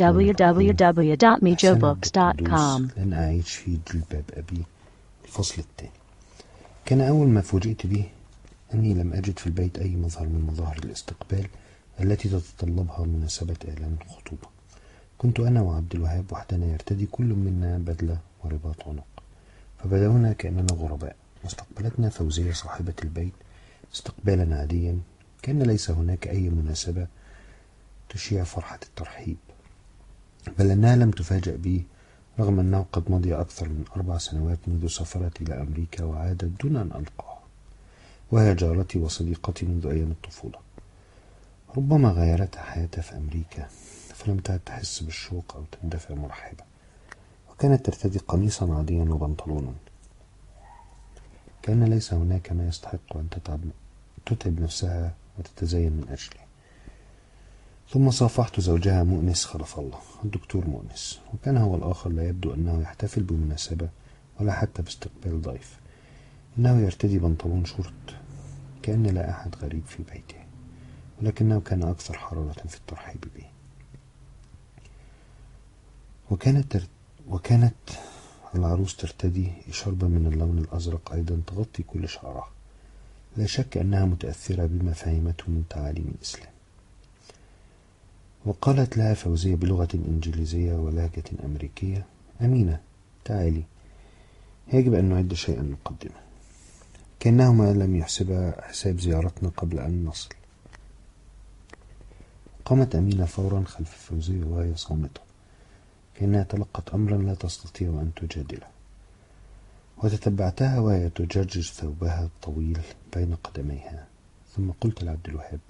www.mijobooks.com لن أعيش في جلباب أبي الفصل الثاني كان أول ما فوجئت به أني لم أجد في البيت أي مظهر من مظاهر الاستقبال التي تتطلبها مناسبة إعلان الخطوبة. كنت أنا وعبد الوهاب وحدنا يرتدي كل منا بدلة ورباط عنق. فبدأنا كأننا غرباء. واستقبلتنا فوزية صاحبة البيت استقبالا عاديا كأن ليس هناك أي مناسبة تشيع فرحة الترحيب. بل أنها لم تفاجأ بي رغم أنه قد مضي أكثر من أربع سنوات منذ سفرتي إلى أمريكا وعادت دون أن ألقاها وهي جارتي وصديقتي منذ أيام الطفولة. ربما غيرتها حياتها في أمريكا فلم تعد تحس بالشوق أو تندفع مرحبا وكانت ترتدي قميصا عاديا وبنطلونا. كان ليس هناك ما يستحق أن تتعب, تتعب نفسها وتتزين من أجله ثم صافحت زوجها مؤنس خلف الله الدكتور مؤنس. وكان هو الآخر لا يبدو أنه يحتفل بمناسبة ولا حتى باستقبال ضيف. إنه يرتدي بنطلون شورت كأن لا أحد غريب في بيته. ولكنه كان أكثر حرارة في الترحيب به. وكانت تر... وكانت العروس ترتدي شربة من اللون الأزرق أيضا تغطي كل شعرها. لا شك أنها متأثرة بما فهمته من تعاليم الإسلام. وقالت لها فوزية بلغة إنجليزية ولهجة أمريكية. أمينة تعالي. يجب أن نعد شيئا نقدمه. كأنهما لم يحسبا حساب زيارتنا قبل أن نصل. قامت أمينة فورا خلف فوزية وهي صامتة. كأنها تلقت أمرا لا تستطيع أن تجادله وتتبعتها وهي تجرجر ثوبها الطويل بين قدميها. ثم قلت لعبد الوهاب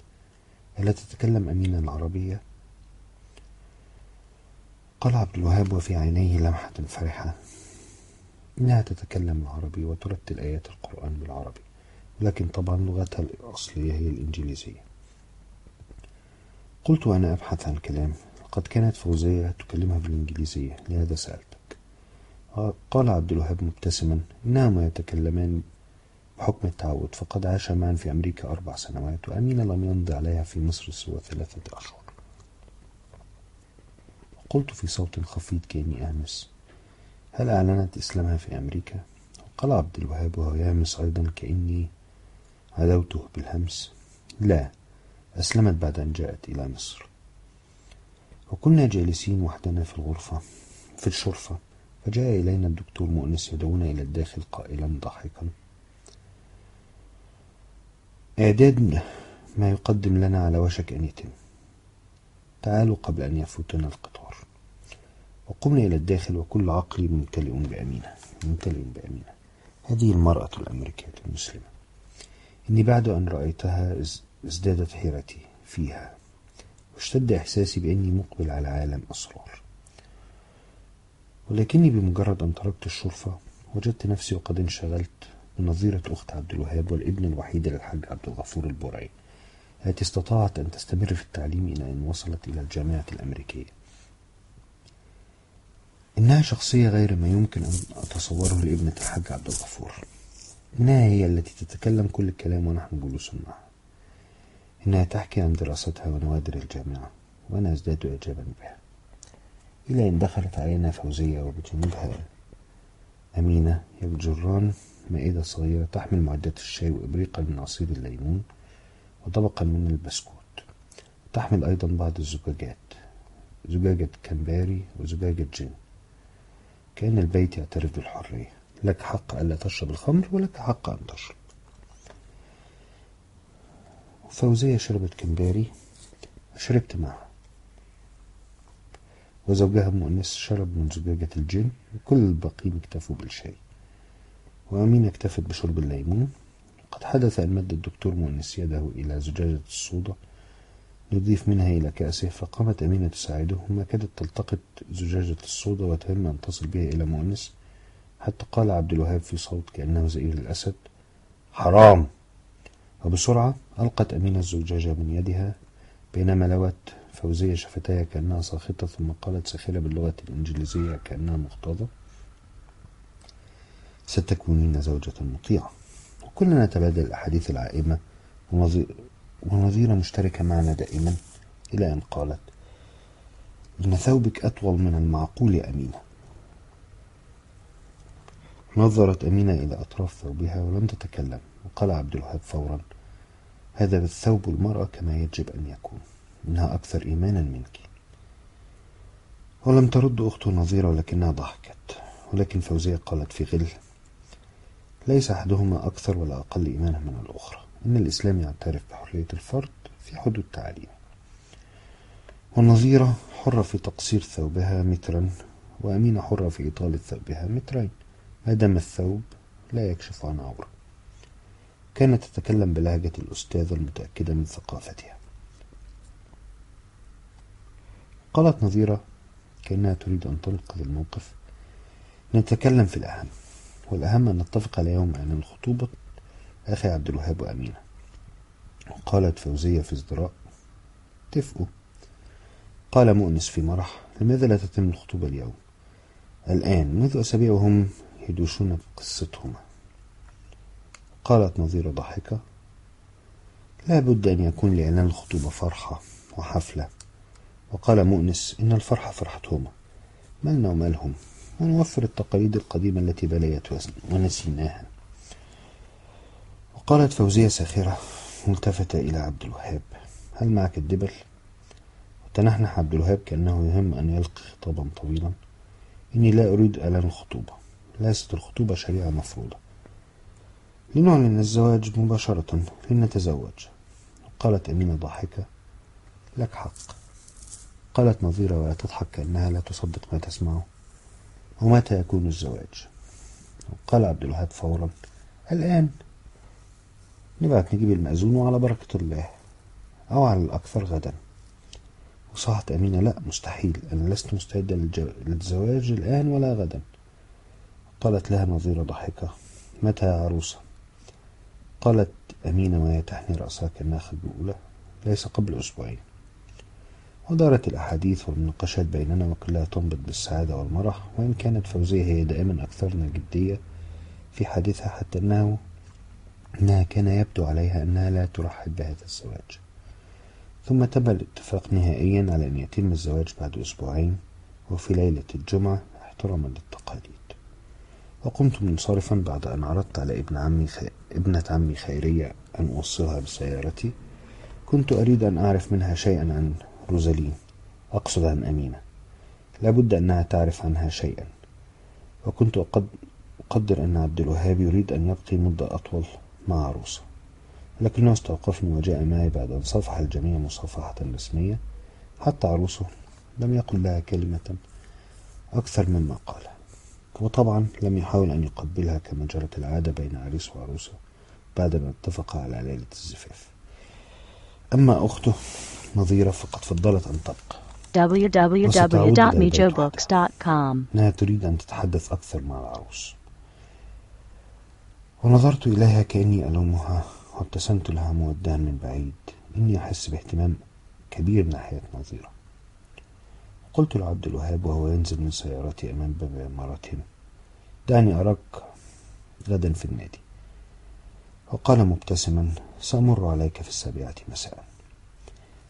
ألا تتكلم أمينة العربية؟ قال عبد الوهاب وفي عينيه لمحة فرحة. إنها تتكلم العربي وترتل آيات القرآن بالعربي ولكن طبعا لغتها الأصلية هي الإنجليزية. قلت وأنا أبحث عن كلام. قد كانت فوزية تكلمها بالإنجليزية. لهذا سألتك. قال عبد الوهاب مبتسما. إنهما يتكلمان بحكم التعود فقد عاش معا في أمريكا أربع سنوات وأمينة لم يمضي عليها في مصر سوى ثلاثة أشهر قلت في صوت خفيض كأني أهمس هل أعلنت إسلامها في أمريكا؟ قال عبد الوهاب وهو يهمس أيضا كأني عدوته بالهمس. لا أسلمت بعد أن جاءت إلى مصر. وكنا جالسين وحدنا في الغرفة في الشرفة فجاء إلينا الدكتور مؤنس يدعونا إلى الداخل قائلا ضاحكا. إعداد ما يقدم لنا على وشك أن يتم. تعالوا قبل أن يفوتنا القطار. وقمنا إلى الداخل وكل عقلي ممتلئ بأمينة ممتلئ بأمينة. هذه المرأة الأمريكية المسلمة. إني بعد أن رأيتها ازدادت حيرتي فيها واشتد إحساسي بأني مقبل على عالم أسرار. ولكني بمجرد أن تركت الشرفة وجدت نفسي وقد انشغلت بنظيرة أخت عبد الوهاب والابن الوحيد للحاج عبد الغفور البرعي. التي استطاعت أن تستمر في التعليم إلى أن وصلت إلى الجامعة الأمريكية. إنها شخصية غير ما يمكن أن أتصوره لابنة الحاج عبد الغفور. إنها هي التي تتكلم كل الكلام ونحن جلوس معها. إنها تحكي عن دراستها ونوادر الجامعة وأنا أزداد إعجابا بها. إلى أن دخلت علينا فوزية وبجانبها أمينة يجران مائدة صغيرة تحمل معدات الشاي وإبريقا من عصير الليمون وطبقا من البسكوت. تحمل أيضا بعض الزجاجات زجاجة كامباري وزجاجة جين. كان البيت يعترف بالحرية. لك حق ألا تشرب الخمر ولك حق أن تشرب. فوزية شربت كمباري وشربت معها. وزوجها مؤنس شرب من زجاجة الجن وكل الباقين اكتفوا بالشاي. وأمينة اكتفت بشرب الليمون. قد حدث أن مد الدكتور مؤنس يده إلى زجاجة الصودا. ليضيف منها إلى كأسه فقامت أمينة تساعده وما كادت تلتقط زجاجة الصودا وتهم أن تصل بها إلى مؤنس. حتى قال عبد الوهاب في صوت كأنه زئير الأسد حرام! وبسرعة ألقت أمينة الزجاجة من يدها بينما لوت فوزية شفتيها كأنها ساخطة ثم قالت ساخرة باللغة الإنجليزية كأنها مغتاظة ستكونين زوجة مطيعة. وكلنا نتبادل الأحاديث العائمة ونظيرة مشتركة معنا دائما إلى أن قالت إن ثوبك أطول من المعقول يا أمينة. نظرت أمينة إلى أطراف ثوبها ولم تتكلم وقال عبد الوهاب فورا هذا الثوب المرأة كما يجب أن يكون إنها أكثر إيمانا منك. ولم ترد أخته نظيرة ولكنها ضحكت ولكن فوزية قالت في غل ليس أحدهما أكثر ولا أقل إيمانا من الأخرى. إن الإسلام يعترف بحرية الفرد في حدود تعليمه والنظيرة حرة في تقصير ثوبها مترا وأمينة حرة في إطالة ثوبها مترين. ما دام الثوب لا يكشف عن عورة. كانت تتكلم بلهجة الأستاذة المتأكدة من ثقافتها. قالت نظيرة كأنها تريد أن تنقذ الموقف. نتكلم في الأهم. والأهم أن نتفق على يوم أن الخطوبة أخي عبد الوهاب وأمينة قالت فوزية في ازدراء اتفقوا قال مؤنس في مرح لماذا لا تتم الخطوبة اليوم؟ الآن منذ أسابيع وهم يدوشون قصتهما قالت نظيرة ضاحكة لا بد أن يكون لإعلان الخطوبة فرحة وحفلة. وقال مؤنس إن الفرحة فرحتهما. مالنا ومالهم ونوفر التقاليد القديمة التي بليت ونسيناها. وقالت فوزية ساخرة ملتفتة إلى عبد الوهاب. هل معك الدبل؟ وتنحنح عبد الوهاب كأنه يهم أن يلقي خطابا طويلا. إني لا أريد إعلان الخطوبة ليست الخطوبة شريعة مفروضة. لنعلن الزواج مباشرة لنتزوج. قالت أمينة ضاحكة لك حق. قالت نظيرة ولا تضحك كأنها لا تصدق ما تسمعه. ومتى يكون الزواج؟ قال عبد الوهاب فورا الآن. نبعت نجيب المأذون وعلى بركة الله. أو على الأكثر غدا. وصاحت أمينة لا مستحيل. أنا لست مستعدة للزواج الآن ولا غدا. قالت لها نظيرة ضحكة. متى يا عروسة؟ قالت أمينة وهي تحني رأسها كأنها خجولة ليس قبل أسبوعين. ودارت الأحاديث والمناقشات بيننا وكلها تنبت بالسعادة والمرح. وإن كانت فوزية هي دائما أكثرنا جدية في حديثها حتى أنه أنها كان يبدو عليها أنها لا ترحب بهذا الزواج. ثم تم الاتفاق نهائيا على أن يتم الزواج بعد أسبوعين وفي ليلة الجمعة احتراما للتقاليد. وقمت منصرفا بعد أن عرضت على ابن عمي خي... ابنة عمي خيرية أن أوصلها بسيارتي. كنت أريد أن أعرف منها شيئا عن روزالين أقصد عن أمينة. لابد أنها تعرف عنها شيئا. وكنت أقدر أن عبد الوهاب يريد أن يبقي مدة أطول. مع عروسة لكنه استوقفني وجاء معي بعد أن صافح الجميع مصافحة رسمية حتى عروسه لم يقل لها كلمة أكثر مما قال. وطبعا لم يحاول أن يقبلها كما جرت العادة بين عريس وعروسة بعدما اتفقا على ليلة الزفاف. أما أخته نظيرة فقد فضلت أن تبقى. www.mijobooks.com إنها تريد أن تتحدث أكثر مع العروس. ونظرت إليها كأني ألومها وابتسمت لها مودعا من بعيد. إني أحس باهتمام كبير ناحية نظيرة. قلت لعبد الوهاب وهو ينزل من سيارتي أمام باب عمارتهم دعني أراك غدا في النادي. وقال مبتسما سأمر عليك في السابعة مساء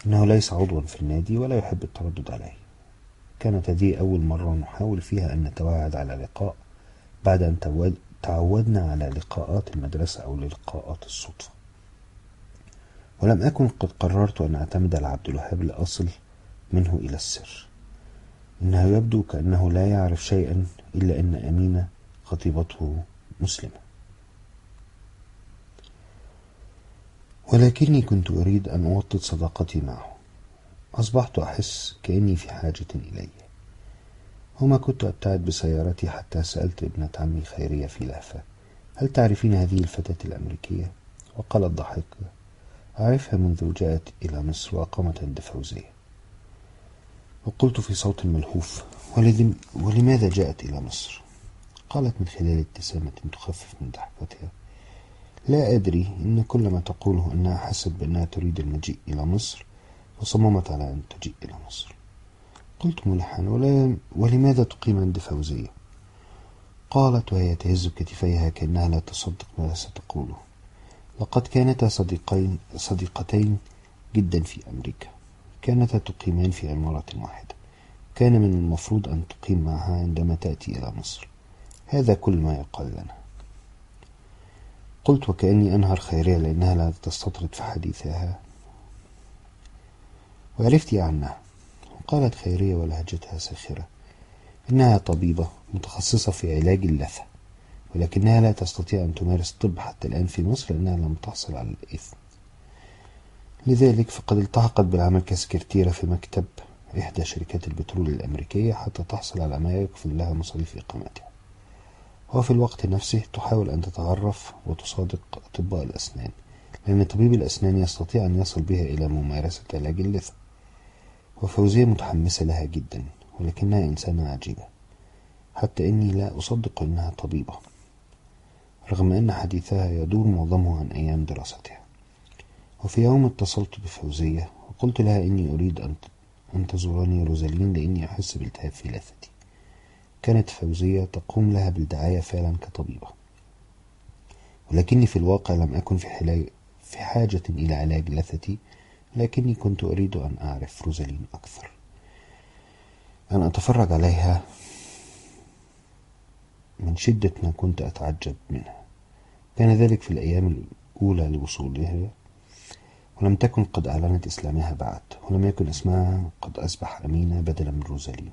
إنه ليس عضوا في النادي ولا يحب التردد عليه. كانت هذه أول مرة نحاول فيها أن نتواعد على لقاء بعد أن تعودنا على لقاءات المدرسة أو لقاءات الصدفة. ولم أكن قد قررت أن أعتمد على عبد الوهاب لأصل منه إلى السر. إنه يبدو كأنه لا يعرف شيئا إلا أن أمينة خطيبته مسلمة. ولكني كنت أريد أن أوطد صداقتي معه. أصبحت أحس كأني في حاجة إليه. وما كنت أبتعد بسيارتي حتى سألت ابنة عمي خيرية في لهفة هل تعرفين هذه الفتاة الأمريكية؟ وقالت ضحكة أعرفها منذ جاءت إلى مصر وأقامت عند فوزية وقلت في صوت ملهوف ولماذا جاءت إلى مصر؟ قالت من خلال ابتسامة تخفف من ضحكتها لا أدري إن كل ما تقوله أنها حست بأنها تريد المجيء إلى مصر وصممت على أن تجيء إلى مصر قلت ملحا ولماذا تقيم عند فوزية قالت وهي تهز كتفيها كأنها لا تصدق ما ستقوله. لقد كانتا صديقين صديقتين جدا في أمريكا. كانتا تقيمان في عمارة واحدة. كان من المفروض أن تقيم معها عندما تأتي إلى مصر. هذا كل ما يقال لنا. قلت وكأني أنهر خيرية لأنها لا تستطرد في حديثها. وعرفت عنها قالت خيرية ولهجتها ساخرة إنها طبيبة متخصصة في علاج اللثة ولكنها لا تستطيع أن تمارس الطب حتى الآن في مصر لأنها لم تحصل على الإثم. لذلك فقد التحقت بالعمل كسكرتيرة في مكتب إحدى شركات البترول الأمريكية حتى تحصل على ما يكفل لها مصاريف إقامتها. وفي الوقت نفسه تحاول أن تتعرف وتصادق أطباء الأسنان لأن طبيب الأسنان يستطيع أن يصل بها إلى ممارسة علاج اللثة. وفوزية متحمسة لها جدا ولكنها إنسانة عجيبة حتى إني لا أصدق أنها طبيبة. رغم أن حديثها يدور معظمه عن أيام دراستها. وفي يوم اتصلت بفوزية وقلت لها إني أريد أن تزورني روزالين لأني أحس بالتهاب في لثتي كانت فوزية تقوم لها بالدعاية فعلا كطبيبة. ولكني في الواقع لم أكن في حاجة إلى علاج لثتي لكني كنت أريد أن أعرف روزالين أكثر. أن أتفرج عليها من شدة ما كنت أتعجب منها. كان ذلك في الأيام الأولى لوصولها ولم تكن قد أعلنت إسلامها بعد ولم يكن اسمها قد أصبح أمينة بدلا من روزالين.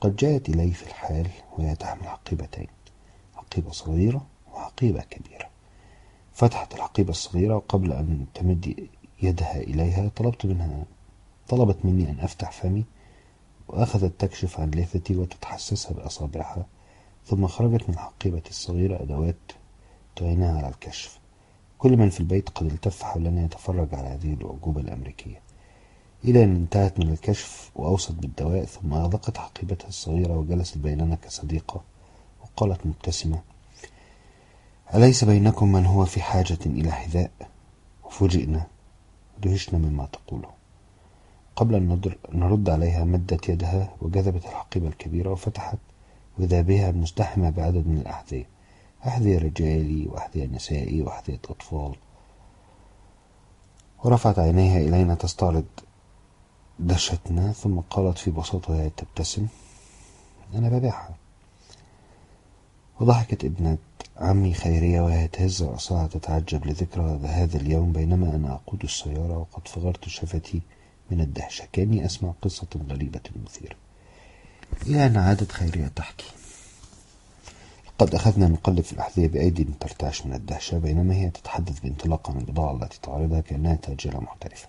قد جاءت إلي في الحال وهي تحمل حقيبتين حقيبة صغيرة وحقيبة كبيرة. فتحت الحقيبة الصغيرة وقبل أن تمد يدها إليها طلبت منها طلبت مني أن أفتح فمي وأخذت تكشف عن لثتي وتتحسسها بأصابعها ثم خرجت من الحقيبة الصغيرة أدوات تعينها على الكشف. كل من في البيت قد التف حولنا يتفرج على هذه الأعجوبة الأمريكية. إلى أن انتهت من الكشف وأوصت بالدواء ثم أغلقت حقيبتها الصغيرة وجلست بيننا كصديقة وقالت مبتسمة أليس بينكم من هو في حاجة إلى حذاء؟ وفوجئنا دهشنا مما تقوله. قبل أن نرد عليها مدت يدها وجذبت الحقيبة الكبيرة وفتحت وإذا بها مزدحمة بعدد من الأحذية. أحذية رجالي وأحذية نسائي وأحذية أطفال. ورفعت عينيها إلينا تستعرض دشتنا ثم قالت في بساطة تبتسم. أنا ببيعها. وضحكت ابنة عمي خيرية وهي تهز رأسها تتعجب لذكرى هذا اليوم بينما أنا أقود السيارة وقد فغرت شفتي من الدهشة. كأني أسمع قصة غريبة مثيرة. إلى أن عادت خيرية تحكي. قد أخذنا نقلب في الأحذية بأيدي ترتعش من الدهشة بينما هي تتحدث بانطلاق عن البضاعة التي تعرضها كأنها تاجرة محترفة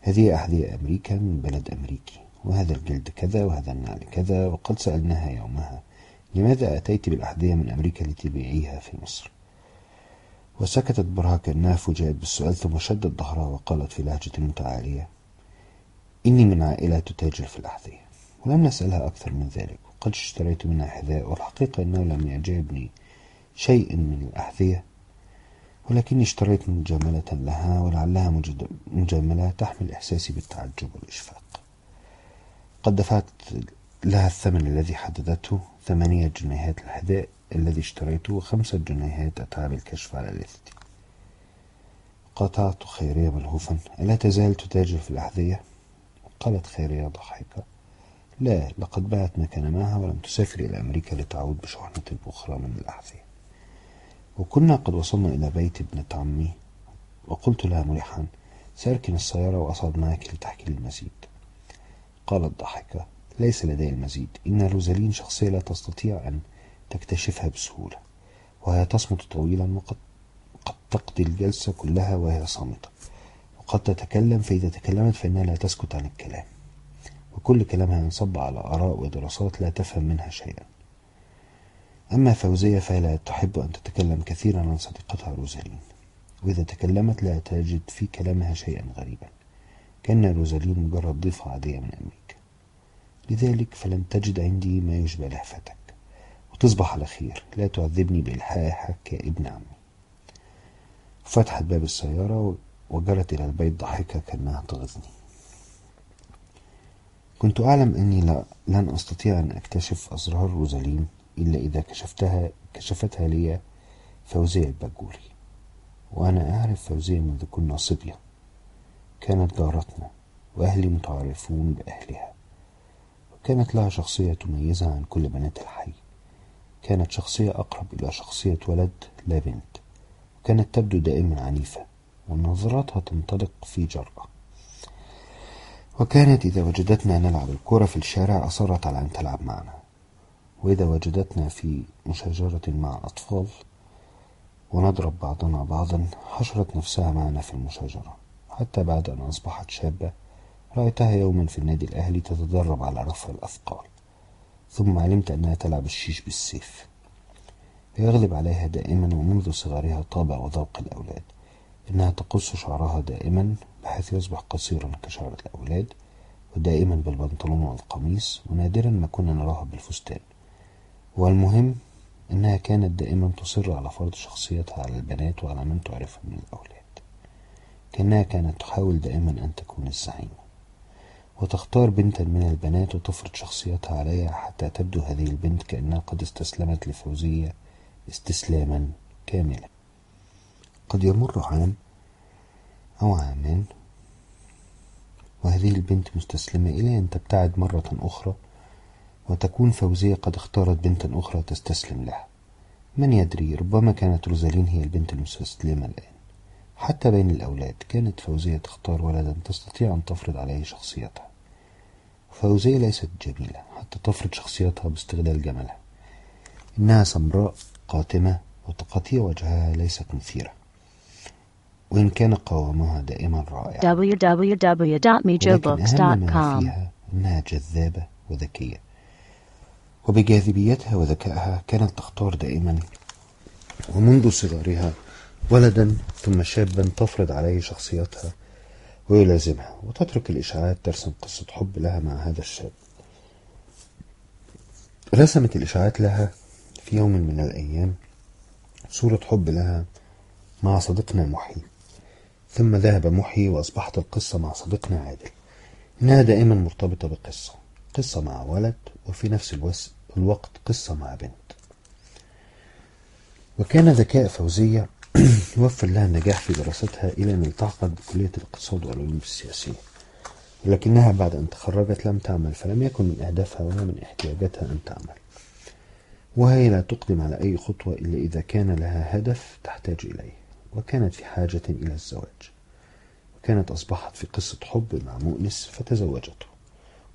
هذه أحذية أمريكا من بلد أمريكي وهذا الجلد كذا وهذا النعل كذا وقد سألناها يومها لماذا أتيت بالأحذية من أمريكا لتبيعيها في مصر؟ وسكتت برها كأنها فوجئت بالسؤال ثم شدت ظهرها وقالت في لهجة متعالية إني من عائلة تتاجر في الأحذية ولم نسألها أكثر من ذلك وقد اشتريت منها حذاء والحقيقة أنه لم يعجبني شيء من الأحذية ولكني اشتريت مجاملة لها ولعلها مجاملة تحمل إحساسي بالتعجب والإشفاق. قد دفعت لها الثمن الذي حددته ثمانية جنيهات الحذاء الذي اشتريته وخمسة جنيهات أتعاب الكشف على لثتي قاطعت خيرية ملهوفا. ألا تزال تتاجر في الأحذية؟ قالت خيرية ضحكة. لا لقد باعت ما كان معها ولم تسافر إلى أمريكا لتعود بشحنة أخرى من الأحذية. وكنا قد وصلنا إلى بيت ابنة عمي وقلت لها مريحا سأركن السيارة وأصعد معك لتحكي لي المزيد قالت ضحكة ليس لدي المزيد. إن روزالين شخصية لا تستطيع أن تكتشفها بسهولة وهي تصمت طويلا وقد قد تقضي الجلسة كلها وهي صامتة. وقد تتكلم فإذا تكلمت فإنها لا تسكت عن الكلام. وكل كلامها ينصب على آراء ودراسات لا تفهم منها شيئا. أما فوزية فلا تحب أن تتكلم كثيرا عن صديقتها روزالين وإذا تكلمت لا تجد في كلامها شيئا غريبا. كأن روزالين مجرد ضيفة عادية من أمريكا. لذلك فلن تجد عندي ما يشبه لهفتك وتصبح على خير. لا تعذبني بإلحاحك كابن عمي. فتحت باب السيارة وجرت إلى البيت ضاحكة كأنها تغزني. كنت أعلم أني لا لن أستطيع أن أكتشف أسرار روزالين إلا إذا كشفتها كشفتها لي فوزية الباجوري وأنا أعرف فوزية منذ كنا صبية. كانت جارتنا وأهلي متعارفون بأهلها. كانت لها شخصية تميزها عن كل بنات الحي. كانت شخصية أقرب إلى شخصية ولد لا بنت وكانت تبدو دائما عنيفة ونظراتها تنطلق في جرأة. وكانت إذا وجدتنا نلعب الكرة في الشارع أصرت على أن تلعب معنا. وإذا وجدتنا في مشاجرة مع أطفال ونضرب بعضنا بعضا حشرت نفسها معنا في المشاجرة حتى بعد أن أصبحت شابة رأيتها يوما في النادي الأهلي تتدرب على رفع الأثقال ثم علمت أنها تلعب الشيش بالسيف. يغلب عليها دائما ومنذ صغرها طابع وذوق الأولاد. إنها تقص شعرها دائما بحيث يصبح قصيرا كشعر الأولاد ودائما بالبنطلون والقميص ونادرا ما كنا نراها بالفستان. والمهم إنها كانت دائما تصر على فرض شخصيتها على البنات وعلى من تعرفه من الأولاد. كأنها كانت تحاول دائما أن تكون الزعيمة وتختار بنتا من البنات وتفرض شخصيتها عليها حتى تبدو هذه البنت كأنها قد استسلمت لفوزية استسلاما كاملا. قد يمر عام أو عامان وهذه البنت مستسلمة إلى أن تبتعد مرة أخرى وتكون فوزية قد اختارت بنتا أخرى تستسلم لها. من يدري ربما كانت روزالين هي البنت المستسلمة الآن. حتى بين الأولاد كانت فوزية تختار ولدا تستطيع أن تفرض عليه شخصيتها. فوزية ليست جميلة حتى تفرض شخصيتها باستغلال جمالها. إنها سمراء قاتمة وتقاطيع وجهها ليست مثيرة. وإن كان قوامها دائما رائع. ولكن أهم ما فيها أنها جذابة وذكية. وبجاذبيتها وذكائها كانت تختار دائما. ومنذ صغرها ولدا ثم شابا تفرض عليه شخصيتها. ويلازمها وتترك الإشاعات ترسم قصة حب لها مع هذا الشاب. رسمت الإشاعات لها في يوم من الأيام. صورة حب لها مع صديقنا محي. ثم ذهب محي وأصبحت القصة مع صديقنا عادل. إنها دائما مرتبطة بقصة. قصة مع ولد وفي نفس الوقت قصة مع بنت. وكان ذكاء فوزية يوفر لها النجاح في دراستها إلى أن التحقت بكلية الاقتصاد والعلوم السياسية. ولكنها بعد أن تخرجت لم تعمل فلم يكن من أهدافها ولا من احتياجاتها أن تعمل. وهي لا تقدم على أي خطوة إلا إذا كان لها هدف تحتاج إليه وكانت في حاجة إلى الزواج. وكانت أصبحت في قصة حب مع مؤنس فتزوجته.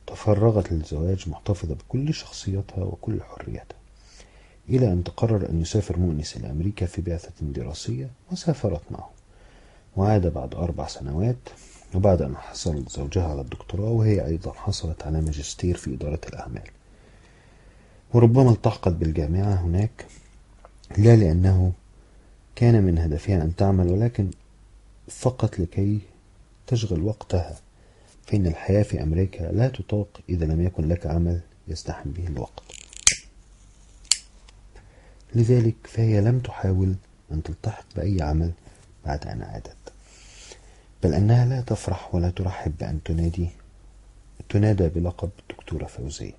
تفرغت للزواج محتفظة بكل شخصيتها وكل حريتها. إلى أن تقرر أن يسافر مؤنس إلى أمريكا في بعثة دراسية وسافرت معه. وعاد بعد أربع سنوات وبعد أن حصل زوجها على الدكتوراه وهي أيضا حصلت على ماجستير في إدارة الأعمال. وربما التحقت بالجامعة هناك لا لأنه كان من هدفها أن تعمل ولكن فقط لكي تشغل وقتها. فإن الحياة في أمريكا لا تطاق إذا لم يكن لك عمل يزدحم به الوقت. لذلك فهي لم تحاول أن تلتحق بأي عمل بعد أن عادت. بل أنها لا تفرح ولا ترحب بأن تنادي تنادى بلقب دكتورة فوزية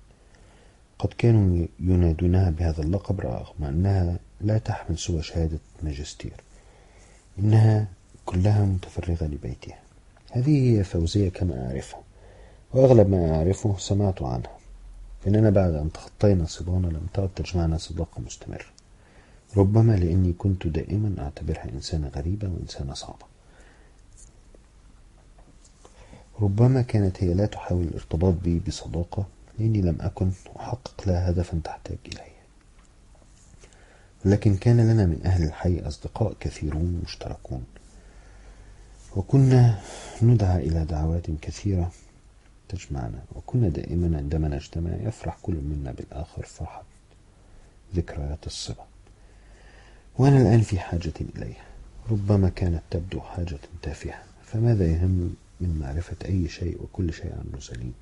قد كانوا ينادونها بهذا اللقب رغم أنها لا تحمل سوى شهادة ماجستير. إنها كلها متفرغة لبيتها. هذه هي فوزية كما أعرفها وأغلب ما أعرفه سمعت عنها. إننا بعد أن تخطينا صبانا لم تعد تجمعنا صداقة مستمرة ربما لأني كنت دائما أعتبرها إنسانة غريبة وإنسانة صعبة. ربما كانت هي لا تحاول الارتباط بي بصداقة لأني لم أكن أحقق لها هدفا تحتاج إليه. ولكن كان لنا من أهل الحي أصدقاء كثيرون مشتركون. وكنا ندعى إلى دعوات كثيرة تجمعنا وكنا دائما عندما نجتمع يفرح كل منا بالآخر فرحة ذكريات الصبا. وأنا الآن في حاجة إليها. ربما كانت تبدو حاجة تافهة. فماذا يهم من معرفة أي شيء وكل شيء عن روزالين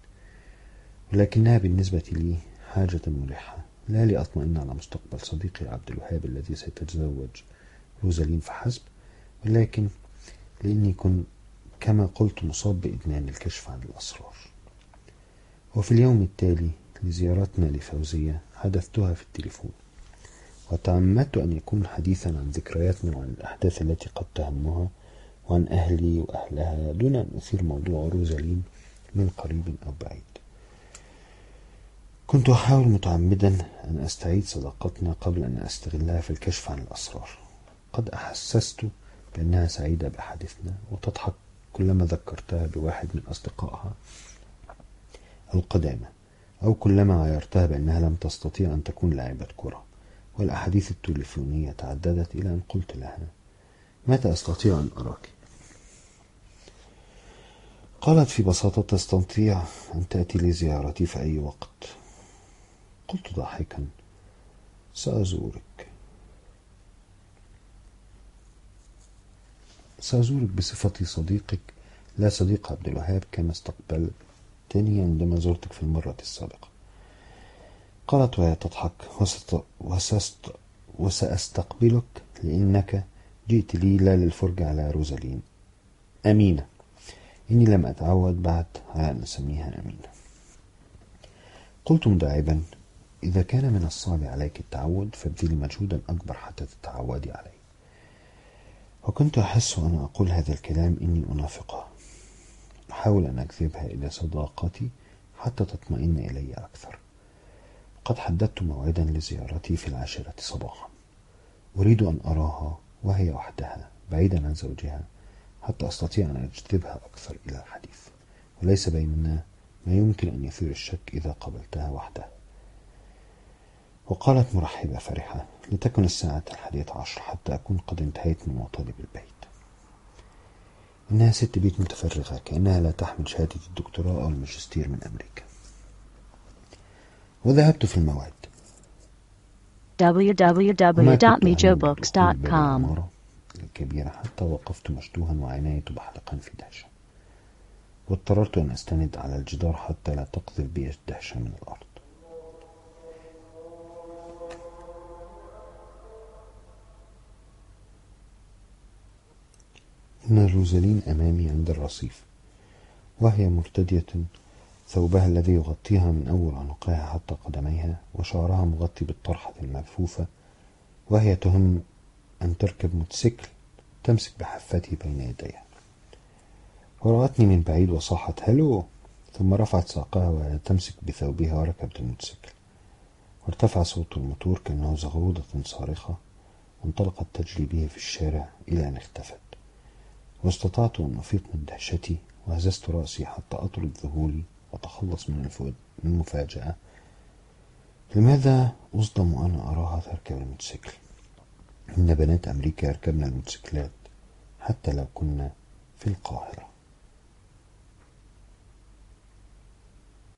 ولكنها بالنسبة لي حاجة ملحة. لا لأطمئن على مستقبل صديقي عبد الوهاب الذي سيتزوج روزالين فحسب ولكن لأني كنت كما قلت مصاب بإدمان الكشف عن الأسرار. وفي اليوم التالي لزيارتنا لفوزية حدثتها في التليفون. وتعمدت أن يكون حديثا عن ذكرياتنا وعن الأحداث التي قد تهمها وعن أهلي وأهلها دون أن أثير موضوع روزالين من قريب أو بعيد. كنت أحاول متعمدا أن أستعيد صداقتنا قبل أن أستغلها في الكشف عن الأسرار. قد أحسست بأنها سعيدة بحديثنا وتضحك كلما ذكرتها بواحد من أصدقائها القدامى أو كلما عايرتها بأنها لم تستطيع أن تكون لاعبة كرة. والأحاديث التليفونية تعددت إلى أن قلت لها متى أستطيع أن أراك؟ قالت في بساطة تستطيع أن تأتي لزيارتي في أي وقت. قلت ضاحكا سأزورك. سأزورك بصفتي صديقك لا صديق عبد الوهاب كما استقبلتني عندما زرتك في المرة السابقة. قالت وهي تضحك وست... وسست... وسأستقبلك لأنك جئت لي لا للفرجة على روزالين. أمينة. إني لم أتعود بعد على أن أسميها أمينة. قلت مداعبا إذا كان من الصعب عليك التعود فابذلي مجهودا أكبر حتى تتعودي عليه. وكنت أحس وأنا أقول هذا الكلام إني أنافقها. أحاول أن أجذبها إلى صداقتي حتى تطمئن إلي أكثر. قد حددت موعدا لزيارتي في العاشرة صباحا. أريد أن أراها وهي وحدها بعيدا عن زوجها حتى أستطيع أن أجذبها أكثر إلى الحديث. وليس بيننا ما يمكن أن يثير الشك إذا قابلتها وحدها. وقالت مرحبة فرحة لتكن الساعة الحادية عشر حتى أكون قد انتهيت من مطالب البيت. إنها ست بيت متفرغة كأنها لا تحمل شهادة الدكتوراه أو الماجستير من أمريكا. وذهبت في الموعد www.mijobooks.com الكبيرة حتى وقفت مشدوها وعيناي تبحلقان في دهشة واضطررت أن أستند على الجدار حتى لا تقذف بي الدهشة من الأرض. إن روزالين أمامي عند الرصيف وهي مرتدية ثوبها الذي يغطيها من أول عنقها حتى قدميها وشعرها مغطي بالطرحة الملفوفة وهي تهم أن تركب موتوسيكل تمسك بحفتي بين يديها. ورأتني من بعيد وصاحت هلو! ثم رفعت ساقها وهي تمسك بثوبها وركبت الموتوسيكل. وارتفع صوت الموتور كأنه زغرودة صارخة وانطلقت تجري به في الشارع إلى أن اختفت. واستطعت أن أفيق من دهشتي وهززت رأسي حتى أطرد ذهولي وأتخلص من المفاجأة. لماذا أصدم وأنا أراها تركب الموتوسيكل؟ إن بنات أمريكا يركبن الموتوسيكلات حتى لو كنا في القاهرة.